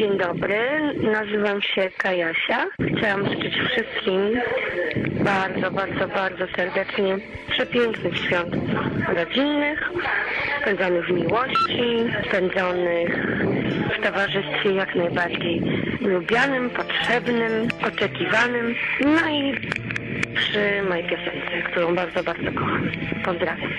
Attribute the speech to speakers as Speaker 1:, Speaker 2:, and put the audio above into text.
Speaker 1: Dzień dobry, nazywam się Kajasia. Chciałam życzyć wszystkim bardzo, bardzo, bardzo serdecznie przepięknych świąt rodzinnych, spędzonych w miłości, spędzonych w towarzystwie jak najbardziej lubianym, potrzebnym, oczekiwanym, no i przy mojej piosence, którą bardzo, bardzo kocham. Pozdrawiam.